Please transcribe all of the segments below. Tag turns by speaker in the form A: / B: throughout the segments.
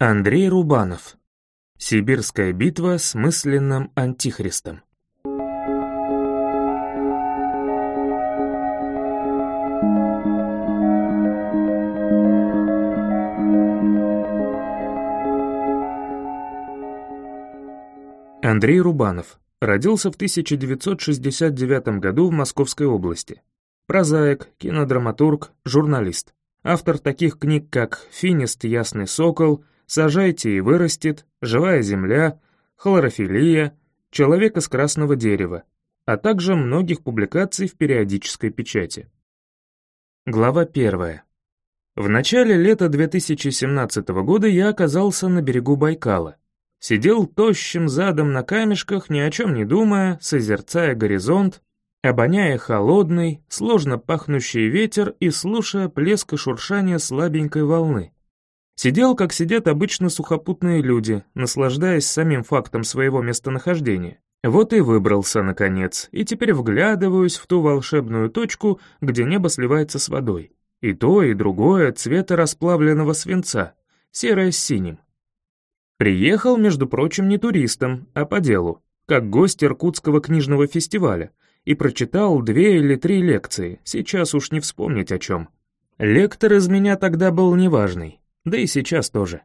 A: Андрей Рубанов. Сибирская битва с мысленным антихристом. Андрей Рубанов. Родился в 1969 году в Московской области. Прозаик, кинодраматург, журналист. Автор таких книг, как «Финист Ясный Сокол», «Сажайте и вырастет», «Живая земля», «Хлорофилия», «Человек из красного дерева», а также многих публикаций в периодической печати. Глава первая. В начале лета 2017 года я оказался на берегу Байкала. Сидел тощим задом на камешках, ни о чем не думая, созерцая горизонт, обоняя холодный, сложно пахнущий ветер и слушая плеск и шуршание слабенькой волны. Сидел, как сидят обычно сухопутные люди, наслаждаясь самим фактом своего местонахождения. Вот и выбрался, наконец, и теперь вглядываюсь в ту волшебную точку, где небо сливается с водой. И то, и другое цвета расплавленного свинца, серое с синим. Приехал, между прочим, не туристом, а по делу, как гость Иркутского книжного фестиваля, и прочитал две или три лекции, сейчас уж не вспомнить о чем. Лектор из меня тогда был неважный, да и сейчас тоже.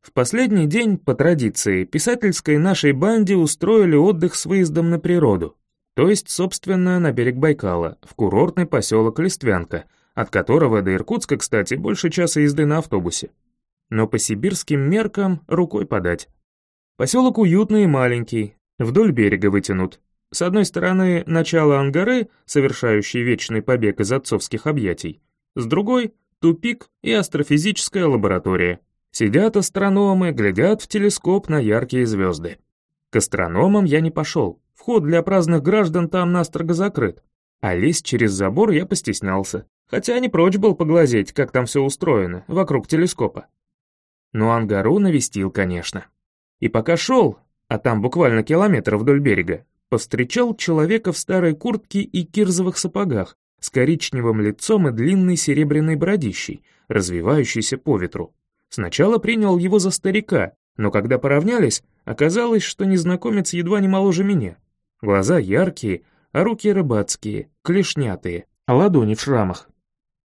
A: В последний день, по традиции, писательской нашей банде устроили отдых с выездом на природу, то есть, собственно, на берег Байкала, в курортный поселок Листвянка, от которого до Иркутска, кстати, больше часа езды на автобусе. Но по сибирским меркам рукой подать. Поселок уютный и маленький, вдоль берега вытянут. С одной стороны, начало Ангары, совершающий вечный побег из отцовских объятий, с другой тупик и астрофизическая лаборатория. Сидят астрономы, глядят в телескоп на яркие звезды. К астрономам я не пошел, вход для праздных граждан там настрого закрыт, а лезть через забор я постеснялся, хотя не прочь был поглазеть, как там все устроено, вокруг телескопа. Но Ангару навестил, конечно. И пока шел, а там буквально километр вдоль берега, повстречал человека в старой куртке и кирзовых сапогах, с коричневым лицом и длинной серебряной бородищей, развивающейся по ветру. Сначала принял его за старика, но когда поравнялись, оказалось, что незнакомец едва не моложе меня. Глаза яркие, а руки рыбацкие, клешнятые, а ладони в шрамах.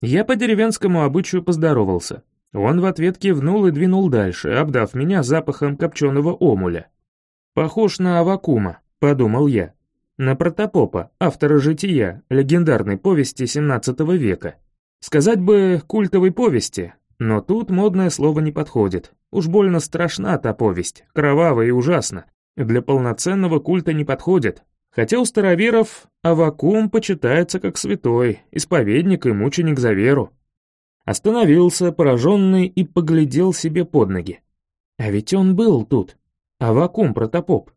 A: Я по деревенскому обычаю поздоровался. Он в ответ кивнул и двинул дальше, обдав меня запахом копченого омуля. «Похож на Авакума», — подумал я на протопопа, автора «Жития», легендарной повести XVII века. Сказать бы культовой повести, но тут модное слово не подходит. Уж больно страшна та повесть, кровавая и ужасна. Для полноценного культа не подходит. Хотя у староверов Авакум почитается как святой, исповедник и мученик за веру. Остановился, пораженный, и поглядел себе под ноги. А ведь он был тут. Авакум протопоп.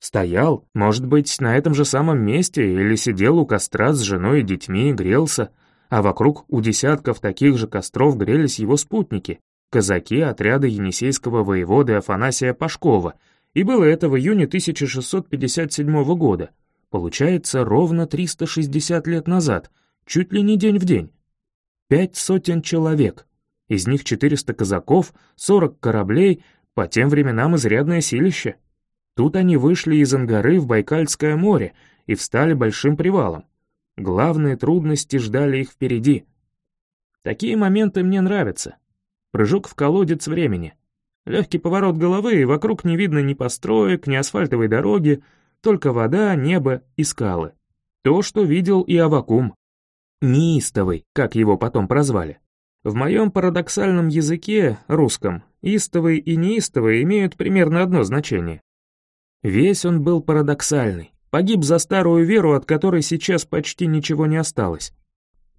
A: Стоял, может быть, на этом же самом месте или сидел у костра с женой и детьми и грелся, а вокруг у десятков таких же костров грелись его спутники, казаки отряда енисейского воеводы Афанасия Пашкова, и было это в июне 1657 года. Получается, ровно 360 лет назад, чуть ли не день в день. Пять сотен человек, из них 400 казаков, 40 кораблей, по тем временам изрядное силище. Тут они вышли из Ангары в Байкальское море и встали большим привалом. Главные трудности ждали их впереди. Такие моменты мне нравятся. Прыжок в колодец времени. Легкий поворот головы, и вокруг не видно ни построек, ни асфальтовой дороги, только вода, небо и скалы. То, что видел и Авакум. Неистовый, как его потом прозвали. В моем парадоксальном языке, русском, истовый и неистовый имеют примерно одно значение. Весь он был парадоксальный, погиб за старую веру, от которой сейчас почти ничего не осталось.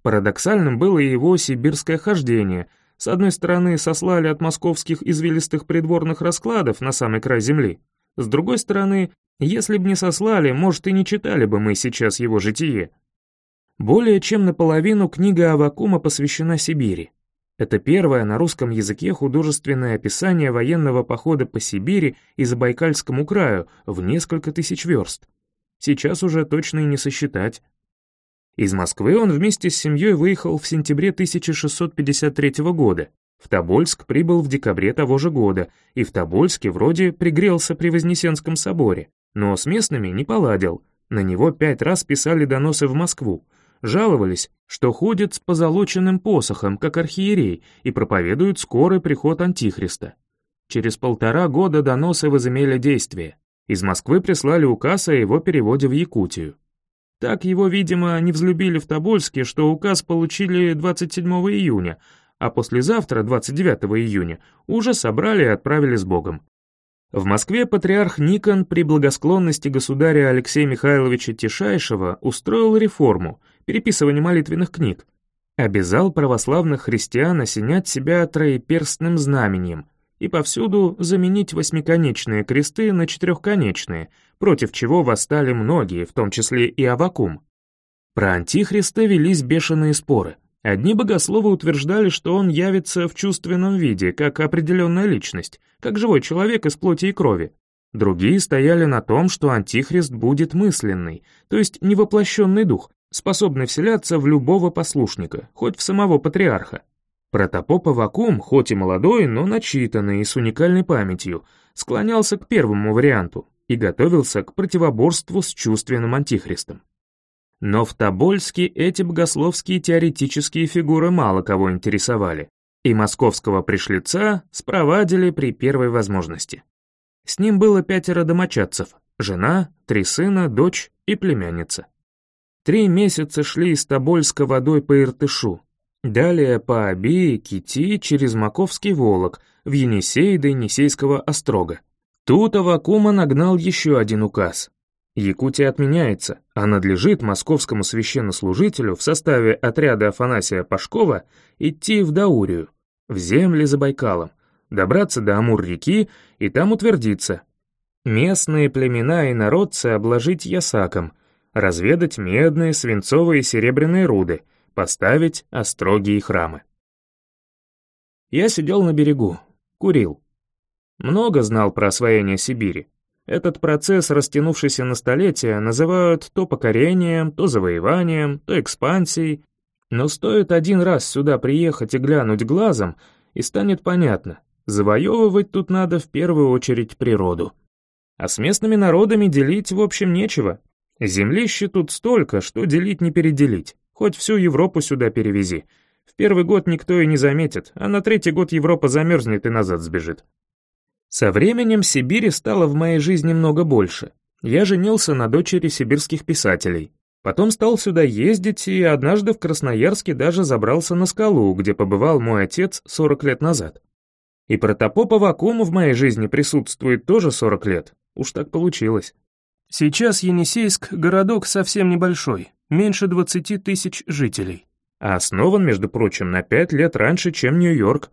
A: Парадоксальным было и его сибирское хождение. С одной стороны, сослали от московских извилистых придворных раскладов на самый край земли. С другой стороны, если б не сослали, может, и не читали бы мы сейчас его житие. Более чем наполовину книга Авакума посвящена Сибири. Это первое на русском языке художественное описание военного похода по Сибири и Забайкальскому краю в несколько тысяч верст. Сейчас уже точно и не сосчитать. Из Москвы он вместе с семьей выехал в сентябре 1653 года. В Тобольск прибыл в декабре того же года, и в Тобольске вроде пригрелся при Вознесенском соборе, но с местными не поладил. На него пять раз писали доносы в Москву, жаловались, что ходит с позолоченным посохом, как архиерей, и проповедует скорый приход Антихриста. Через полтора года доносы возымели действие. Из Москвы прислали указ о его переводе в Якутию. Так его, видимо, не взлюбили в Тобольске, что указ получили 27 июня, а послезавтра, 29 июня, уже собрали и отправили с Богом. В Москве патриарх Никон при благосклонности государя Алексея Михайловича Тишайшего устроил реформу, переписывание молитвенных книг, обязал православных христиан осенять себя троеперстным знаменем и повсюду заменить восьмиконечные кресты на четырехконечные, против чего восстали многие, в том числе и Авакум. Про Антихриста велись бешеные споры. Одни богословы утверждали, что он явится в чувственном виде, как определенная личность, как живой человек из плоти и крови. Другие стояли на том, что антихрист будет мысленный, то есть невоплощенный дух, способный вселяться в любого послушника, хоть в самого патриарха. Протопоп Авакум, хоть и молодой, но начитанный и с уникальной памятью, склонялся к первому варианту и готовился к противоборству с чувственным антихристом. Но в Тобольске эти богословские теоретические фигуры мало кого интересовали, и московского пришлица спровадили при первой возможности. С ним было пятеро домочадцев, жена, три сына, дочь и племянница. Три месяца шли из Тобольска водой по Иртышу, далее по Оби и Кити через Маковский Волок в Енисей до Енисейского острога. Тут Авакума нагнал еще один указ Якутия отменяется, а надлежит московскому священнослужителю в составе отряда Афанасия Пашкова идти в Даурию, в земли за Байкалом, добраться до Амур-реки и там утвердиться. Местные племена и народцы обложить ясаком, разведать медные, свинцовые и серебряные руды, поставить острогие храмы. Я сидел на берегу, курил. Много знал про освоение Сибири, этот процесс, растянувшийся на столетия, называют то покорением, то завоеванием, то экспансией. Но стоит один раз сюда приехать и глянуть глазом, и станет понятно, завоевывать тут надо в первую очередь природу. А с местными народами делить, в общем, нечего. Землища тут столько, что делить не переделить. Хоть всю Европу сюда перевези. В первый год никто и не заметит, а на третий год Европа замерзнет и назад сбежит. Со временем Сибири стало в моей жизни много больше. Я женился на дочери сибирских писателей. Потом стал сюда ездить и однажды в Красноярске даже забрался на скалу, где побывал мой отец 40 лет назад. И протопопа вакуума в моей жизни присутствует тоже 40 лет. Уж так получилось. Сейчас Енисейск — городок совсем небольшой, меньше 20 тысяч жителей. А основан, между прочим, на 5 лет раньше, чем Нью-Йорк.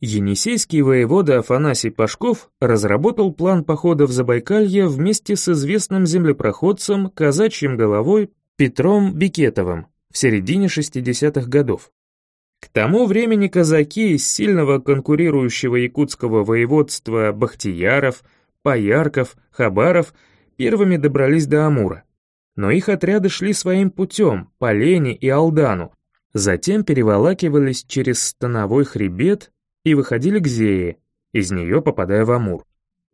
A: Енисейский воевода Афанасий Пашков разработал план похода в Забайкалье вместе с известным землепроходцем казачьим головой Петром Бикетовым в середине 60-х годов. К тому времени казаки из сильного конкурирующего якутского воеводства Бахтияров, Поярков, Хабаров первыми добрались до Амура. Но их отряды шли своим путем, по Лене и Алдану, затем переволакивались через становой хребет и выходили к Зее, из нее попадая в Амур.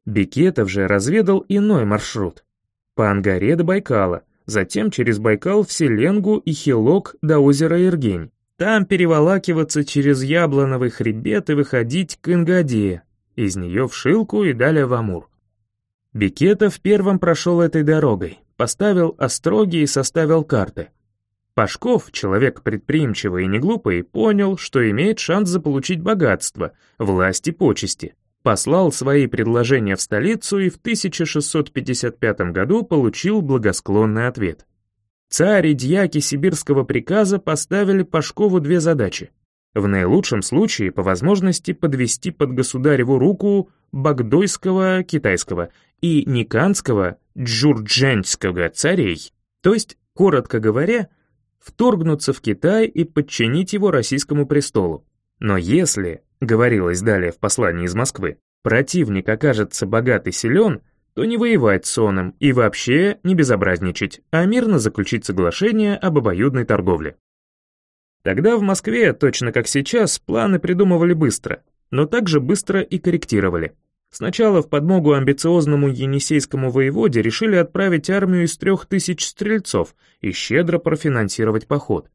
A: Бекетов же разведал иной маршрут. По Ангаре до Байкала, затем через Байкал в Селенгу и Хилок до озера Иргень. Там переволакиваться через Яблоновый хребет и выходить к Ингадее, из нее в Шилку и далее в Амур. Бекетов первым прошел этой дорогой, поставил остроги и составил карты. Пашков, человек предприимчивый и неглупый, понял, что имеет шанс заполучить богатство, власть и почести. Послал свои предложения в столицу и в 1655 году получил благосклонный ответ. Царь и дьяки сибирского приказа поставили Пашкову две задачи. В наилучшем случае, по возможности, подвести под государеву руку багдойского китайского и никанского джурджанского царей, то есть, коротко говоря, вторгнуться в Китай и подчинить его российскому престолу. Но если, говорилось далее в послании из Москвы, противник окажется богат и силен, то не воевать с оном и вообще не безобразничать, а мирно заключить соглашение об обоюдной торговле. Тогда в Москве, точно как сейчас, планы придумывали быстро, но также быстро и корректировали. Сначала в подмогу амбициозному енисейскому воеводе решили отправить армию из трех тысяч стрельцов и щедро профинансировать поход.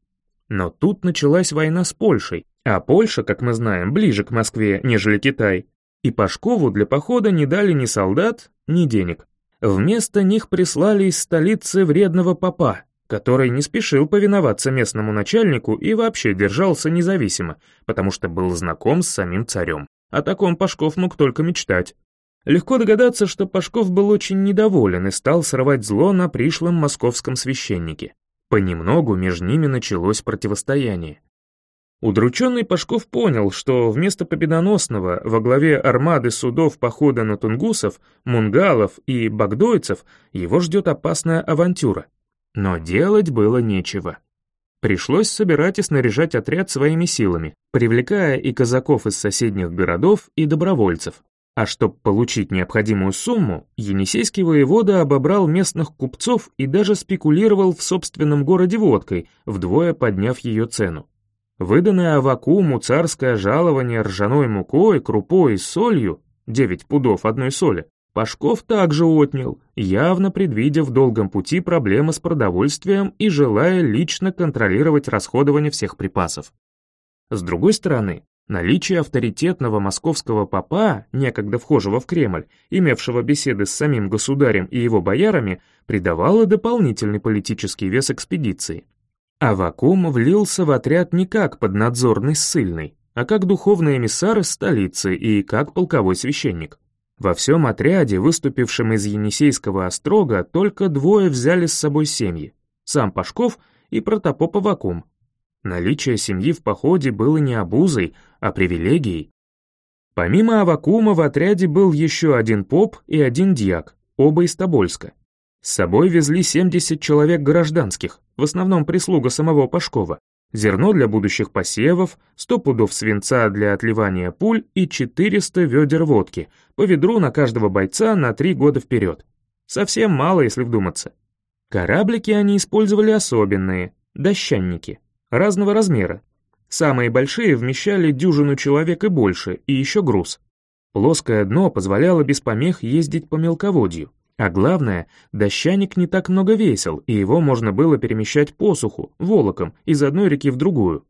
A: Но тут началась война с Польшей, а Польша, как мы знаем, ближе к Москве, нежели Китай. И Пашкову для похода не дали ни солдат, ни денег. Вместо них прислали из столицы вредного попа, который не спешил повиноваться местному начальнику и вообще держался независимо, потому что был знаком с самим царем. О таком Пашков мог только мечтать. Легко догадаться, что Пашков был очень недоволен и стал срывать зло на пришлом московском священнике. Понемногу между ними началось противостояние. Удрученный Пашков понял, что вместо победоносного во главе армады судов похода на тунгусов, мунгалов и багдойцев его ждет опасная авантюра. Но делать было нечего. Пришлось собирать и снаряжать отряд своими силами, привлекая и казаков из соседних городов, и добровольцев. А чтобы получить необходимую сумму, Енисейский воевода обобрал местных купцов и даже спекулировал в собственном городе водкой, вдвое подняв ее цену. Выданное Авакуму царское жалование ржаной мукой, крупой и солью, 9 пудов одной соли, Пашков также отнял, явно предвидя в долгом пути проблемы с продовольствием и желая лично контролировать расходование всех припасов. С другой стороны, наличие авторитетного московского попа, некогда вхожего в Кремль, имевшего беседы с самим государем и его боярами, придавало дополнительный политический вес экспедиции. Авакум влился в отряд не как поднадзорный ссыльный, а как духовный эмиссар из столицы и как полковой священник. Во всем отряде, выступившем из Енисейского острога, только двое взяли с собой семьи, сам Пашков и протопоп Авакум. Наличие семьи в походе было не обузой, а привилегией. Помимо Авакума в отряде был еще один поп и один дьяк, оба из Тобольска. С собой везли 70 человек гражданских, в основном прислуга самого Пашкова, зерно для будущих посевов, 100 пудов свинца для отливания пуль и 400 ведер водки, по ведру на каждого бойца на три года вперед. Совсем мало, если вдуматься. Кораблики они использовали особенные, дощанники, разного размера. Самые большие вмещали дюжину человек и больше, и еще груз. Плоское дно позволяло без помех ездить по мелководью. А главное, дощаник не так много весил, и его можно было перемещать по суху, волоком, из одной реки в другую.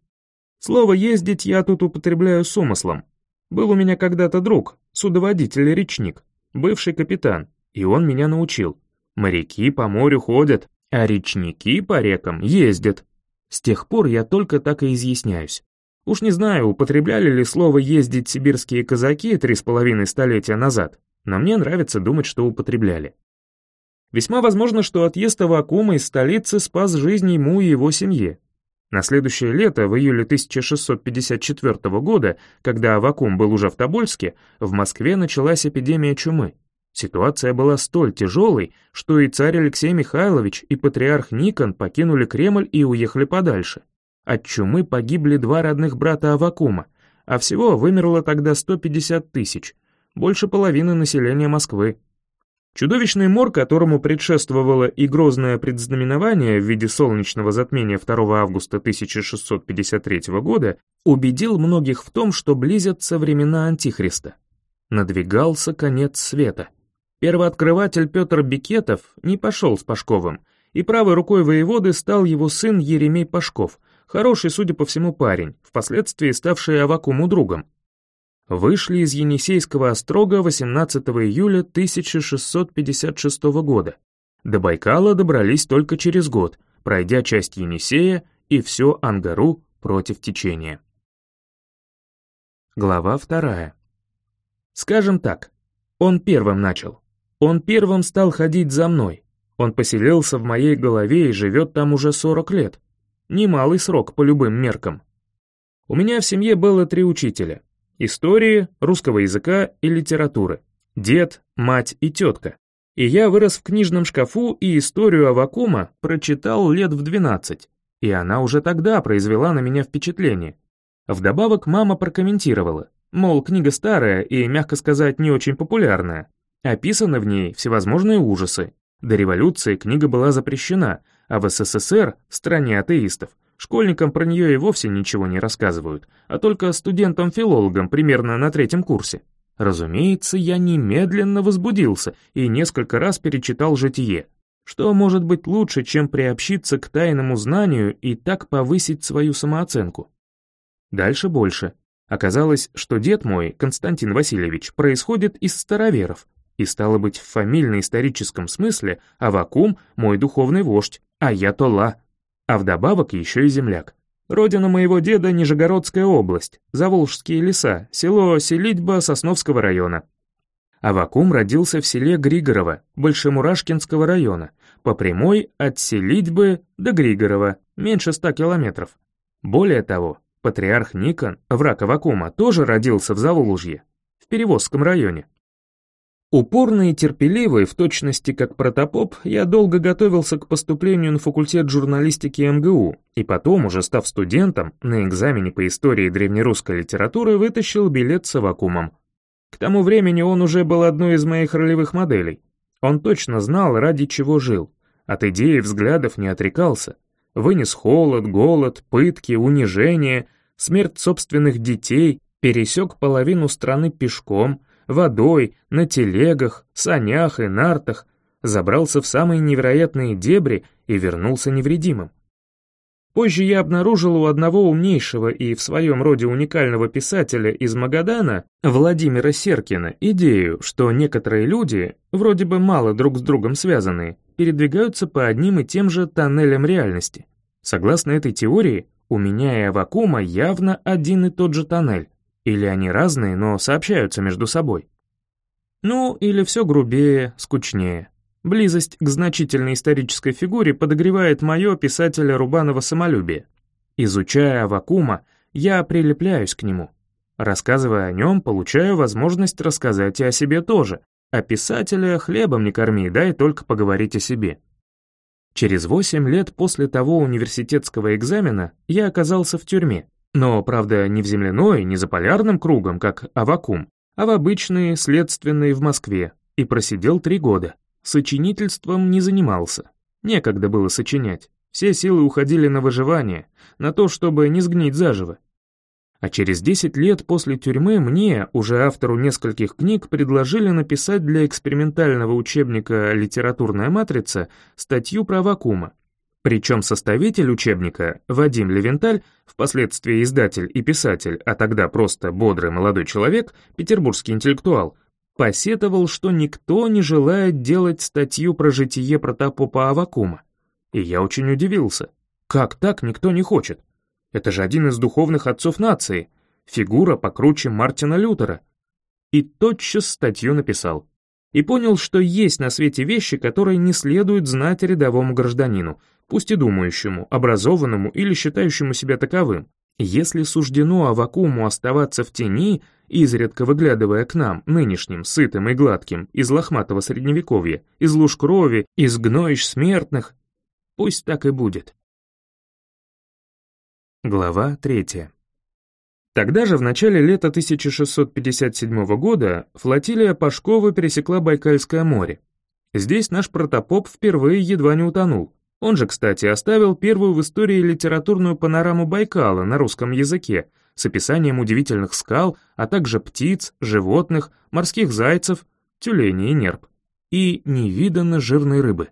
A: Слово «ездить» я тут употребляю с умыслом. Был у меня когда-то друг, судоводитель-речник, бывший капитан, и он меня научил. Моряки по морю ходят, а речники по рекам ездят. С тех пор я только так и изъясняюсь. Уж не знаю, употребляли ли слово «ездить» сибирские казаки три с половиной столетия назад, но мне нравится думать, что употребляли. Весьма возможно, что отъезд Авакума из столицы спас жизнь ему и его семье. На следующее лето, в июле 1654 года, когда Авакум был уже в Тобольске, в Москве началась эпидемия чумы. Ситуация была столь тяжелой, что и царь Алексей Михайлович, и патриарх Никон покинули Кремль и уехали подальше. От чумы погибли два родных брата Авакума, а всего вымерло тогда 150 тысяч, больше половины населения Москвы. Чудовищный мор, которому предшествовало и грозное предзнаменование в виде солнечного затмения 2 августа 1653 года, убедил многих в том, что близятся времена Антихриста. Надвигался конец света. Первооткрыватель Петр Бекетов не пошел с Пашковым, и правой рукой воеводы стал его сын Еремей Пашков, хороший, судя по всему, парень, впоследствии ставший Авакуму другом вышли из Енисейского острога 18 июля 1656 года. До Байкала добрались только через год, пройдя часть Енисея и все Ангару против течения. Глава вторая. Скажем так, он первым начал. Он первым стал ходить за мной. Он поселился в моей голове и живет там уже 40 лет. Немалый срок по любым меркам. У меня в семье было три учителя истории, русского языка и литературы, дед, мать и тетка. И я вырос в книжном шкафу и историю Авакума прочитал лет в 12, и она уже тогда произвела на меня впечатление. Вдобавок мама прокомментировала, мол, книга старая и, мягко сказать, не очень популярная. Описаны в ней всевозможные ужасы. До революции книга была запрещена, а в СССР, стране атеистов, Школьникам про нее и вовсе ничего не рассказывают, а только студентам-филологам примерно на третьем курсе. Разумеется, я немедленно возбудился и несколько раз перечитал «Житие». Что может быть лучше, чем приобщиться к тайному знанию и так повысить свою самооценку? Дальше больше. Оказалось, что дед мой, Константин Васильевич, происходит из староверов, и стало быть, в фамильно-историческом смысле Авакум — мой духовный вождь, а я Тола, а вдобавок еще и земляк. Родина моего деда — Нижегородская область, Заволжские леса, село Селитьба Сосновского района. Авакум родился в селе Григорово, Большемурашкинского района, по прямой от Селитьбы до Григорова, меньше ста километров. Более того, патриарх Никон, враг Авакума, тоже родился в Заволжье, в Перевозском районе. Упорный и терпеливый, в точности как протопоп, я долго готовился к поступлению на факультет журналистики МГУ, и потом, уже став студентом, на экзамене по истории древнерусской литературы вытащил билет с Авакумом. К тому времени он уже был одной из моих ролевых моделей. Он точно знал, ради чего жил. От идеи взглядов не отрекался. Вынес холод, голод, пытки, унижение, смерть собственных детей, пересек половину страны пешком — водой, на телегах, санях и нартах, забрался в самые невероятные дебри и вернулся невредимым. Позже я обнаружил у одного умнейшего и в своем роде уникального писателя из Магадана, Владимира Серкина, идею, что некоторые люди, вроде бы мало друг с другом связанные, передвигаются по одним и тем же тоннелям реальности. Согласно этой теории, у меня и Авакума явно один и тот же тоннель. Или они разные, но сообщаются между собой. Ну, или все грубее, скучнее. Близость к значительной исторической фигуре подогревает мое писателя Рубанова самолюбие. Изучая Авакума, я прилепляюсь к нему. Рассказывая о нем, получаю возможность рассказать и о себе тоже. А писателя хлебом не корми, дай только поговорить о себе. Через восемь лет после того университетского экзамена я оказался в тюрьме, но, правда, не в земляной, не за полярным кругом, как Авакум, а в обычные следственные в Москве, и просидел три года. Сочинительством не занимался. Некогда было сочинять. Все силы уходили на выживание, на то, чтобы не сгнить заживо. А через 10 лет после тюрьмы мне, уже автору нескольких книг, предложили написать для экспериментального учебника «Литературная матрица» статью про вакуума, причем составитель учебника, Вадим Левенталь, впоследствии издатель и писатель, а тогда просто бодрый молодой человек, петербургский интеллектуал, посетовал, что никто не желает делать статью про житие протопопа Авакума. И я очень удивился. Как так никто не хочет? Это же один из духовных отцов нации, фигура покруче Мартина Лютера. И тотчас статью написал. И понял, что есть на свете вещи, которые не следует знать рядовому гражданину, пусть и думающему, образованному или считающему себя таковым. Если суждено Авакуму оставаться в тени, изредка выглядывая к нам, нынешним, сытым и гладким, из лохматого средневековья, из луж крови, из гноищ смертных, пусть так и будет. Глава третья. Тогда же, в начале лета 1657 года, флотилия Пашкова пересекла Байкальское море. Здесь наш протопоп впервые едва не утонул. Он же, кстати, оставил первую в истории литературную панораму Байкала на русском языке с описанием удивительных скал, а также птиц, животных, морских зайцев, тюленей и нерп, и невиданно жирной рыбы.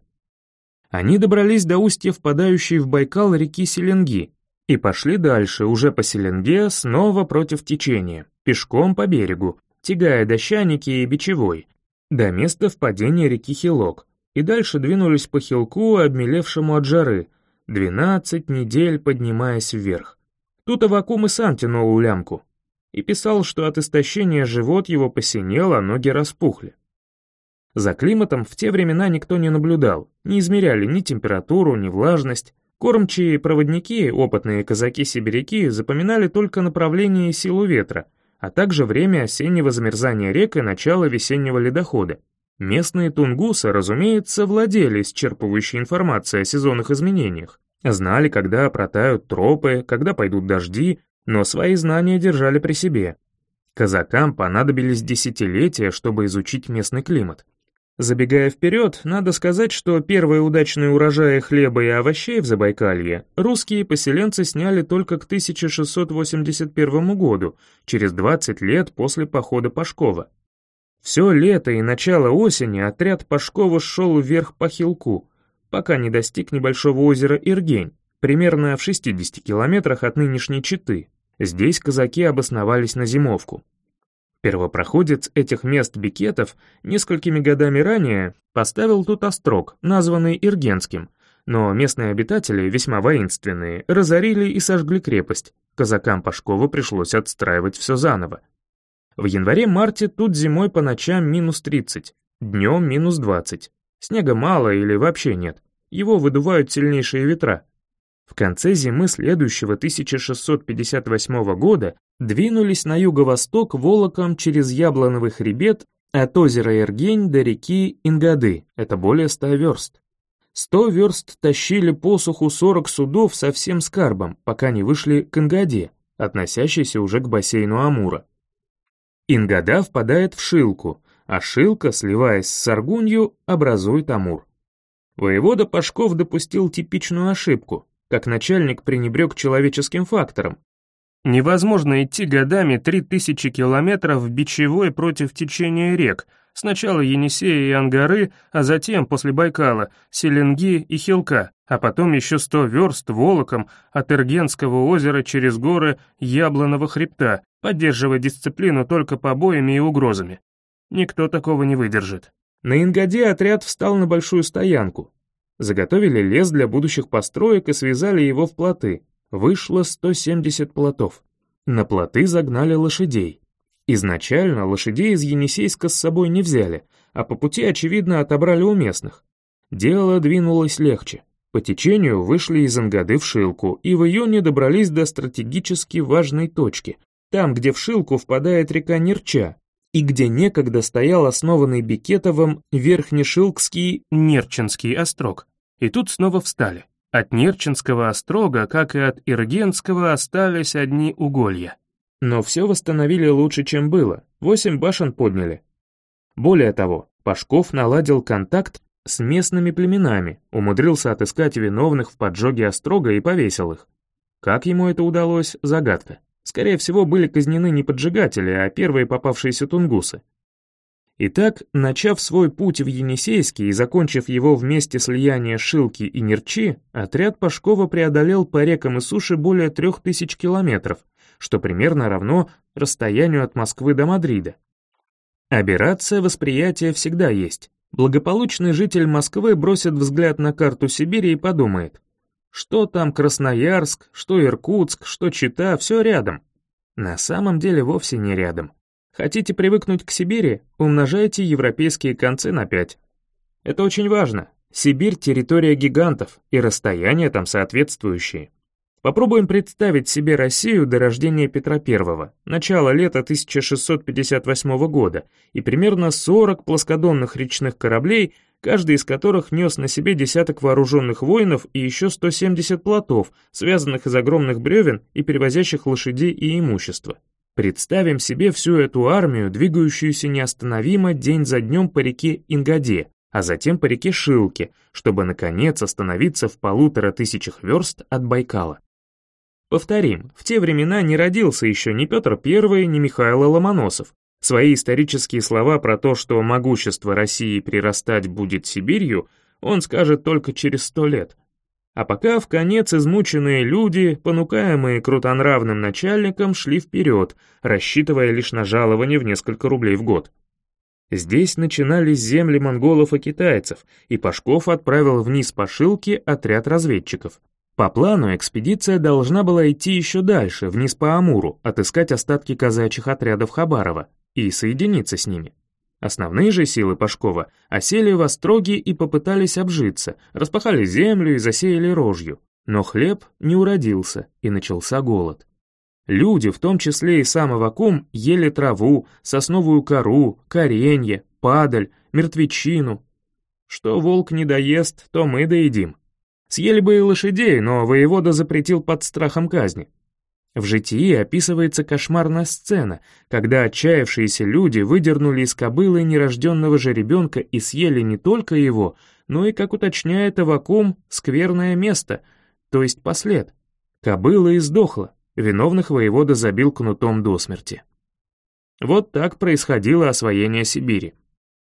A: Они добрались до устья впадающей в Байкал реки Селенги и пошли дальше, уже по Селенге, снова против течения, пешком по берегу, тягая дощаники и бичевой, до места впадения реки Хилок, и дальше двинулись по хилку, обмелевшему от жары, двенадцать недель поднимаясь вверх. Тут Авакум и сам тянул лямку, и писал, что от истощения живот его посинел, а ноги распухли. За климатом в те времена никто не наблюдал, не измеряли ни температуру, ни влажность. Кормчие проводники, опытные казаки-сибиряки, запоминали только направление и силу ветра, а также время осеннего замерзания рек и начало весеннего ледохода. Местные тунгусы, разумеется, владели исчерпывающей информацией о сезонных изменениях, знали, когда протают тропы, когда пойдут дожди, но свои знания держали при себе. Казакам понадобились десятилетия, чтобы изучить местный климат. Забегая вперед, надо сказать, что первые удачные урожаи хлеба и овощей в Забайкалье русские поселенцы сняли только к 1681 году, через 20 лет после похода Пашкова. Все лето и начало осени отряд Пашкова шел вверх по хилку, пока не достиг небольшого озера Иргень, примерно в 60 километрах от нынешней Читы. Здесь казаки обосновались на зимовку. Первопроходец этих мест бикетов несколькими годами ранее поставил тут острог, названный Иргенским, но местные обитатели, весьма воинственные, разорили и сожгли крепость. Казакам Пашкова пришлось отстраивать все заново. В январе-марте тут зимой по ночам минус 30, днем минус 20. Снега мало или вообще нет. Его выдувают сильнейшие ветра. В конце зимы следующего 1658 года двинулись на юго-восток волоком через Яблоновый хребет от озера Иргень до реки Ингады, это более 100 верст. 100 верст тащили посуху 40 судов со всем скарбом, пока не вышли к Ингаде, относящейся уже к бассейну Амура. Ингада впадает в Шилку, а Шилка, сливаясь с Саргунью, образует Амур. Воевода Пашков допустил типичную ошибку, как начальник пренебрег человеческим фактором, Невозможно идти годами 3000 километров в бичевой против течения рек, сначала Енисея и Ангары, а затем, после Байкала, Селенги и Хилка, а потом еще 100 верст волоком от Иргенского озера через горы Яблоного хребта, поддерживая дисциплину только побоями и угрозами. Никто такого не выдержит. На Ингаде отряд встал на большую стоянку. Заготовили лес для будущих построек и связали его в плоты, вышло 170 плотов. На плоты загнали лошадей. Изначально лошадей из Енисейска с собой не взяли, а по пути, очевидно, отобрали у местных. Дело двинулось легче. По течению вышли из Ангады в Шилку и в июне добрались до стратегически важной точки, там, где в Шилку впадает река Нерча, и где некогда стоял основанный Бекетовым Верхнешилкский Нерчинский острог. И тут снова встали. От Нерчинского острога, как и от Иргенского, остались одни уголья. Но все восстановили лучше, чем было, восемь башен подняли. Более того, Пашков наладил контакт с местными племенами, умудрился отыскать виновных в поджоге острога и повесил их. Как ему это удалось, загадка. Скорее всего, были казнены не поджигатели, а первые попавшиеся тунгусы. Итак, начав свой путь в Енисейский и закончив его в месте слияния Шилки и Нерчи, отряд Пашкова преодолел по рекам и суше более трех тысяч километров, что примерно равно расстоянию от Москвы до Мадрида. Аберрация восприятия всегда есть. Благополучный житель Москвы бросит взгляд на карту Сибири и подумает, что там Красноярск, что Иркутск, что Чита, все рядом. На самом деле вовсе не рядом. Хотите привыкнуть к Сибири? Умножайте европейские концы на 5. Это очень важно. Сибирь — территория гигантов, и расстояния там соответствующие. Попробуем представить себе Россию до рождения Петра I, начало лета 1658 года, и примерно 40 плоскодонных речных кораблей, каждый из которых нес на себе десяток вооруженных воинов и еще 170 плотов, связанных из огромных бревен и перевозящих лошадей и имущество. Представим себе всю эту армию, двигающуюся неостановимо день за днем по реке Ингаде, а затем по реке Шилке, чтобы, наконец, остановиться в полутора тысячах верст от Байкала. Повторим, в те времена не родился еще ни Петр I, ни Михаил Ломоносов. Свои исторические слова про то, что могущество России прирастать будет Сибирью, он скажет только через сто лет, а пока в конец измученные люди, понукаемые крутонравным начальником, шли вперед, рассчитывая лишь на жалование в несколько рублей в год. Здесь начинались земли монголов и китайцев, и Пашков отправил вниз по Шилке отряд разведчиков. По плану экспедиция должна была идти еще дальше, вниз по Амуру, отыскать остатки казачьих отрядов Хабарова и соединиться с ними. Основные же силы Пашкова осели в Остроге и попытались обжиться, распахали землю и засеяли рожью. Но хлеб не уродился, и начался голод. Люди, в том числе и сам Авакум, ели траву, сосновую кору, коренье, падаль, мертвечину. Что волк не доест, то мы доедим. Съели бы и лошадей, но воевода запретил под страхом казни. В житии описывается кошмарная сцена, когда отчаявшиеся люди выдернули из кобылы нерожденного же ребенка и съели не только его, но и, как уточняет Авакум, скверное место, то есть послед. Кобыла и сдохла, виновных воевода забил кнутом до смерти. Вот так происходило освоение Сибири.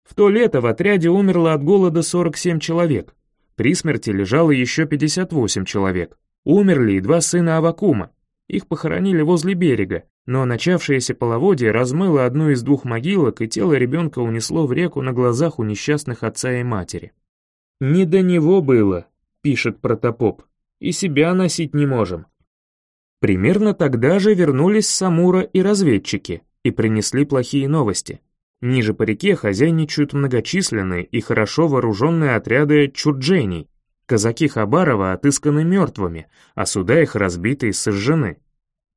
A: В то лето в отряде умерло от голода 47 человек, при смерти лежало еще 58 человек. Умерли и два сына Авакума, их похоронили возле берега, но начавшееся половодье размыло одну из двух могилок, и тело ребенка унесло в реку на глазах у несчастных отца и матери. «Не до него было», — пишет протопоп, — «и себя носить не можем». Примерно тогда же вернулись Самура и разведчики и принесли плохие новости. Ниже по реке хозяйничают многочисленные и хорошо вооруженные отряды чурджений, Казаки Хабарова отысканы мертвыми, а суда их разбиты и сожжены.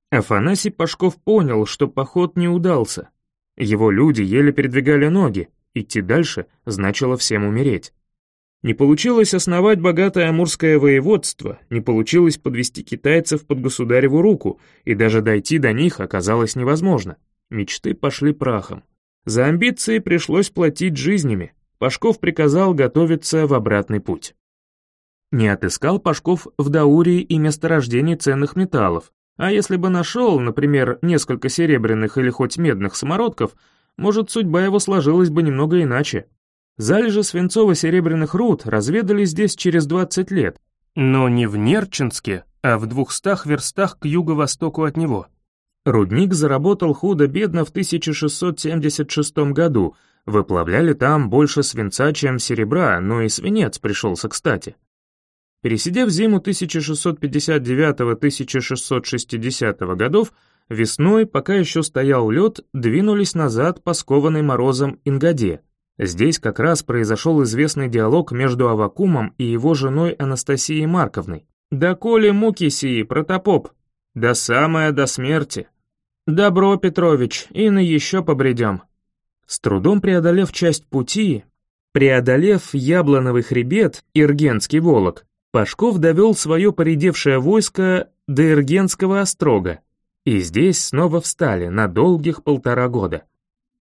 A: Афанасий Пашков понял, что поход не удался. Его люди еле передвигали ноги, идти дальше значило всем умереть. Не получилось основать богатое амурское воеводство, не получилось подвести китайцев под государеву руку, и даже дойти до них оказалось невозможно. Мечты пошли прахом. За амбиции пришлось платить жизнями. Пашков приказал готовиться в обратный путь. Не отыскал Пашков в Даурии и месторождений ценных металлов, а если бы нашел, например, несколько серебряных или хоть медных самородков, может, судьба его сложилась бы немного иначе. Залежи свинцово-серебряных руд разведали здесь через 20 лет, но не в Нерчинске, а в двухстах верстах к юго-востоку от него. Рудник заработал худо-бедно в 1676 году, выплавляли там больше свинца, чем серебра, но и свинец пришелся кстати. Пересидев зиму 1659-1660 годов, весной, пока еще стоял лед, двинулись назад по скованной морозом Ингаде. Здесь как раз произошел известный диалог между Авакумом и его женой Анастасией Марковной. «Да коли муки сии, протопоп, да самое до смерти. Добро, Петрович, и на еще побредем». С трудом преодолев часть пути, преодолев Яблоновый хребет, Иргенский волок, Пашков довел свое поредевшее войско до Иргенского острога, и здесь снова встали на долгих полтора года.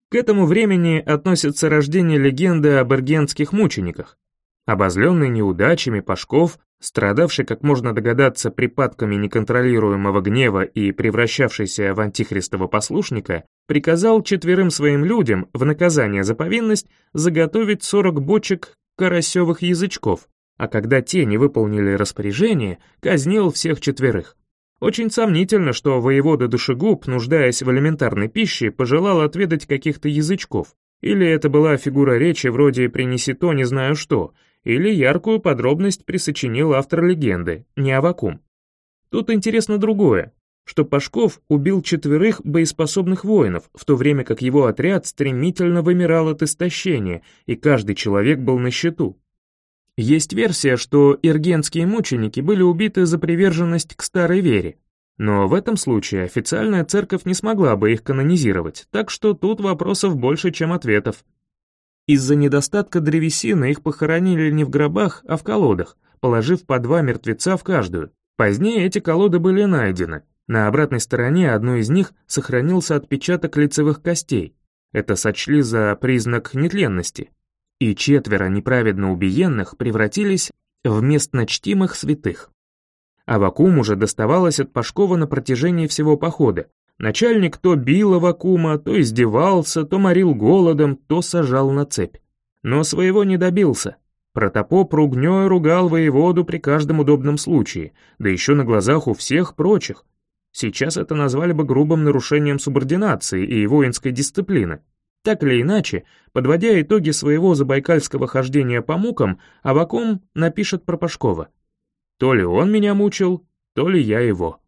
A: К этому времени относится рождение легенды об иргенских мучениках. Обозленный неудачами Пашков, страдавший, как можно догадаться, припадками неконтролируемого гнева и превращавшийся в антихристова послушника, приказал четверым своим людям в наказание за повинность заготовить 40 бочек карасевых язычков, а когда те не выполнили распоряжение, казнил всех четверых. Очень сомнительно, что воевода душегуб, нуждаясь в элементарной пище, пожелал отведать каких-то язычков. Или это была фигура речи вроде «принеси то, не знаю что», или яркую подробность присочинил автор легенды, не Авакум. Тут интересно другое, что Пашков убил четверых боеспособных воинов, в то время как его отряд стремительно вымирал от истощения, и каждый человек был на счету. Есть версия, что иргенские мученики были убиты за приверженность к старой вере, но в этом случае официальная церковь не смогла бы их канонизировать, так что тут вопросов больше, чем ответов. Из-за недостатка древесины их похоронили не в гробах, а в колодах, положив по два мертвеца в каждую. Позднее эти колоды были найдены. На обратной стороне одной из них сохранился отпечаток лицевых костей. Это сочли за признак нетленности и четверо неправедно убиенных превратились в местночтимых святых. Авакум уже доставалось от Пашкова на протяжении всего похода. Начальник то бил Авакума, то издевался, то морил голодом, то сажал на цепь. Но своего не добился. Протопоп ругнёй ругал воеводу при каждом удобном случае, да еще на глазах у всех прочих. Сейчас это назвали бы грубым нарушением субординации и воинской дисциплины. Так или иначе, подводя итоги своего забайкальского хождения по мукам, Авакум напишет про Пашкова. То ли он меня мучил, то ли я его.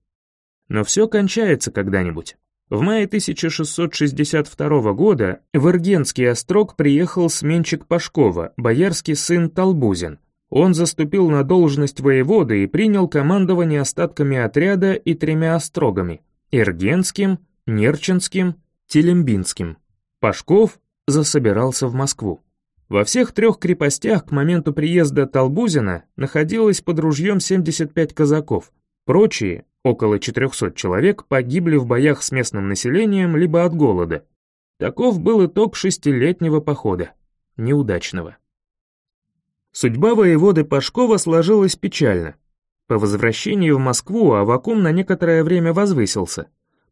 A: Но все кончается когда-нибудь. В мае 1662 года в Иргенский острог приехал сменщик Пашкова, боярский сын Толбузин. Он заступил на должность воеводы и принял командование остатками отряда и тремя острогами – Иргенским, Нерчинским, Телембинским. Пашков засобирался в Москву. Во всех трех крепостях к моменту приезда Толбузина находилось под ружьем 75 казаков. Прочие, Около 400 человек погибли в боях с местным населением либо от голода. Таков был итог шестилетнего похода. Неудачного. Судьба воеводы Пашкова сложилась печально. По возвращении в Москву Авакум на некоторое время возвысился.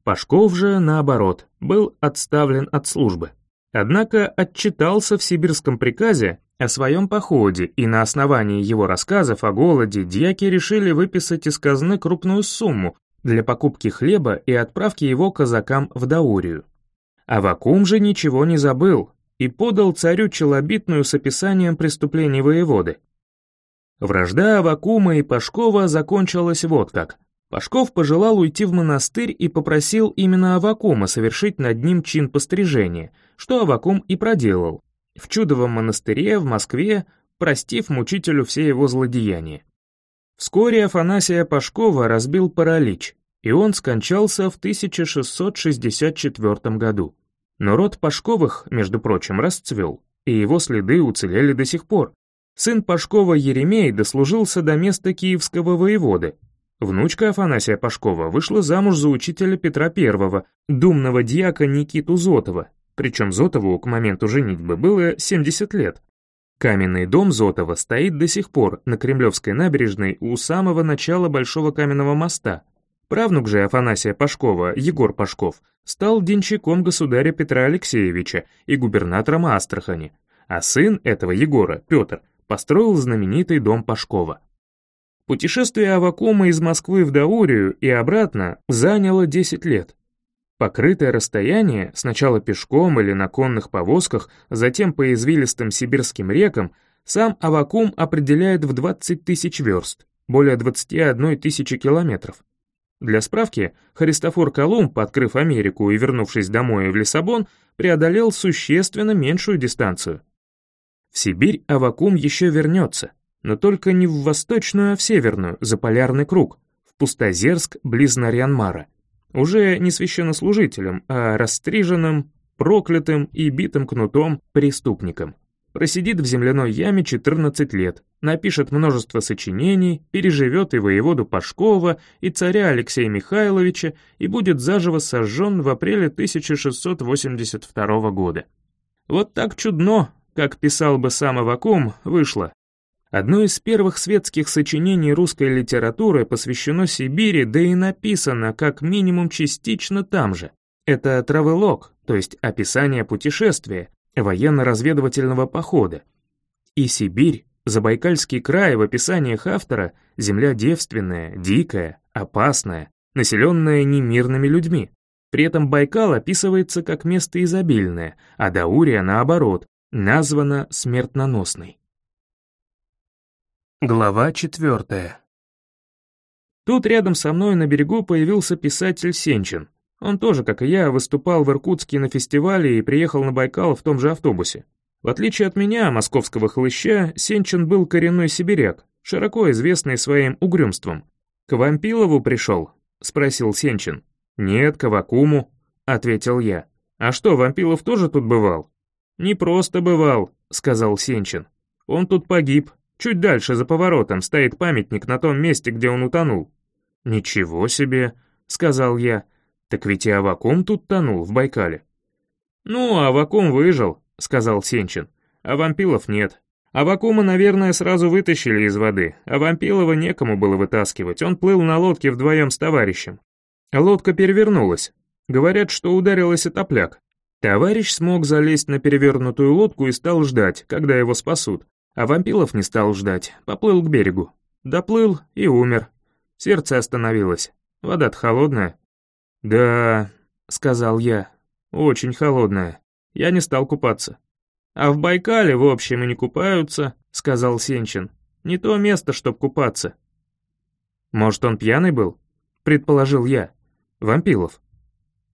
A: Пашков же, наоборот, был отставлен от службы. Однако отчитался в сибирском приказе о своем походе, и на основании его рассказов о голоде дьяки решили выписать из казны крупную сумму для покупки хлеба и отправки его казакам в Даурию. Авакум же ничего не забыл и подал царю челобитную с описанием преступлений воеводы. Вражда Авакума и Пашкова закончилась вот как. Пашков пожелал уйти в монастырь и попросил именно Авакума совершить над ним чин пострижения, что Авакум и проделал, в чудовом монастыре в Москве, простив мучителю все его злодеяния. Вскоре Афанасия Пашкова разбил паралич, и он скончался в 1664 году. Но род Пашковых, между прочим, расцвел, и его следы уцелели до сих пор. Сын Пашкова Еремей дослужился до места киевского воеводы, Внучка Афанасия Пашкова вышла замуж за учителя Петра I, думного дьяка Никиту Зотова, причем Зотову к моменту женитьбы было 70 лет. Каменный дом Зотова стоит до сих пор на Кремлевской набережной у самого начала Большого каменного моста. Правнук же Афанасия Пашкова, Егор Пашков, стал денщиком государя Петра Алексеевича и губернатором Астрахани, а сын этого Егора, Петр, построил знаменитый дом Пашкова. Путешествие Авакума из Москвы в Даурию и обратно заняло 10 лет. Покрытое расстояние, сначала пешком или на конных повозках, затем по извилистым сибирским рекам, сам Авакум определяет в 20 тысяч верст, более 21 тысячи километров. Для справки, Христофор Колумб, открыв Америку и вернувшись домой в Лиссабон, преодолел существенно меньшую дистанцию. В Сибирь Авакум еще вернется, но только не в восточную, а в северную, за полярный круг, в Пустозерск, близ Нарьянмара. Уже не священнослужителем, а растриженным, проклятым и битым кнутом преступником. Просидит в земляной яме 14 лет, напишет множество сочинений, переживет и воеводу Пашкова, и царя Алексея Михайловича, и будет заживо сожжен в апреле 1682 года. Вот так чудно, как писал бы сам Авакум, вышло, Одно из первых светских сочинений русской литературы посвящено Сибири, да и написано как минимум частично там же. Это травелог, то есть описание путешествия, военно-разведывательного похода. И Сибирь, Забайкальский край в описаниях автора — земля девственная, дикая, опасная, населенная немирными людьми. При этом Байкал описывается как место изобильное, а Даурия, наоборот, названа смертноносной. Глава четвертая. Тут рядом со мной на берегу появился писатель Сенчин. Он тоже, как и я, выступал в Иркутске на фестивале и приехал на Байкал в том же автобусе. В отличие от меня, московского хлыща, Сенчин был коренной сибиряк, широко известный своим угрюмством. «К Вампилову пришел?» — спросил Сенчин. «Нет, к Авакуму», — ответил я. «А что, Вампилов тоже тут бывал?» «Не просто бывал», — сказал Сенчин. «Он тут погиб, Чуть дальше, за поворотом, стоит памятник на том месте, где он утонул». «Ничего себе», — сказал я. «Так ведь и Авакум тут тонул, в Байкале». «Ну, Авакум выжил», — сказал Сенчин. «А вампилов нет. Авакума, наверное, сразу вытащили из воды, а вампилова некому было вытаскивать, он плыл на лодке вдвоем с товарищем. Лодка перевернулась. Говорят, что ударилась о топляк. Товарищ смог залезть на перевернутую лодку и стал ждать, когда его спасут. А Вампилов не стал ждать, поплыл к берегу. Доплыл и умер. Сердце остановилось. Вода-то холодная. «Да», — сказал я, — «очень холодная. Я не стал купаться». «А в Байкале, в общем, и не купаются», — сказал Сенчин. «Не то место, чтоб купаться». «Может, он пьяный был?» — предположил я. «Вампилов».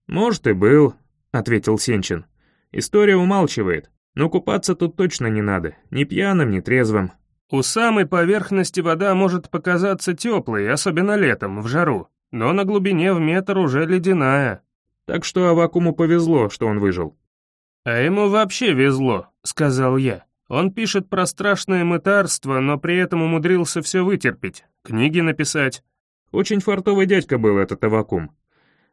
A: «Может, и был», — ответил Сенчин. «История умалчивает. Но купаться тут точно не надо, ни пьяным, ни трезвым. У самой поверхности вода может показаться теплой, особенно летом, в жару, но на глубине в метр уже ледяная. Так что Авакуму повезло, что он выжил. «А ему вообще везло», — сказал я. Он пишет про страшное мытарство, но при этом умудрился все вытерпеть, книги написать. Очень фартовый дядька был этот Авакум.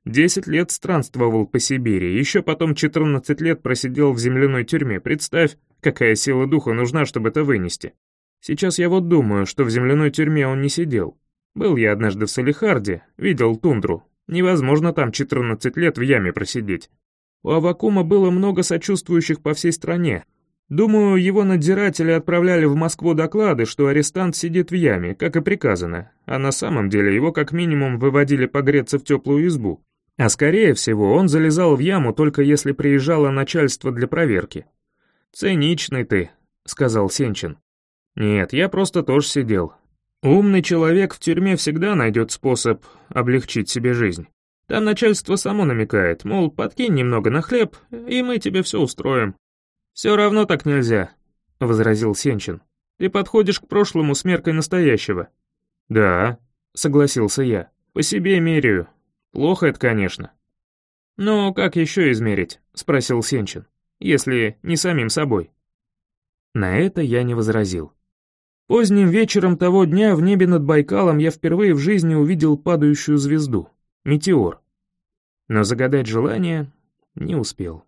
A: Десять лет странствовал по Сибири, еще потом 14 лет просидел в земляной тюрьме. Представь, какая сила духа нужна, чтобы это вынести. Сейчас я вот думаю, что в земляной тюрьме он не сидел. Был я однажды в Салихарде, видел тундру. Невозможно там 14 лет в яме просидеть. У Авакума было много сочувствующих по всей стране. Думаю, его надзиратели отправляли в Москву доклады, что арестант сидит в яме, как и приказано, а на самом деле его как минимум выводили погреться в теплую избу. А скорее всего, он залезал в яму только если приезжало начальство для проверки. «Циничный ты», — сказал Сенчин. «Нет, я просто тоже сидел. Умный человек в тюрьме всегда найдет способ облегчить себе жизнь. Там начальство само намекает, мол, подкинь немного на хлеб, и мы тебе все устроим. Все равно так нельзя, — возразил Сенчин. Ты подходишь к прошлому с меркой настоящего. Да, — согласился я, — по себе меряю. Плохо это, конечно. Но как еще измерить, — спросил Сенчин, — если не самим собой. На это я не возразил. Поздним вечером того дня в небе над Байкалом я впервые в жизни увидел падающую звезду — метеор. Но загадать желание не успел.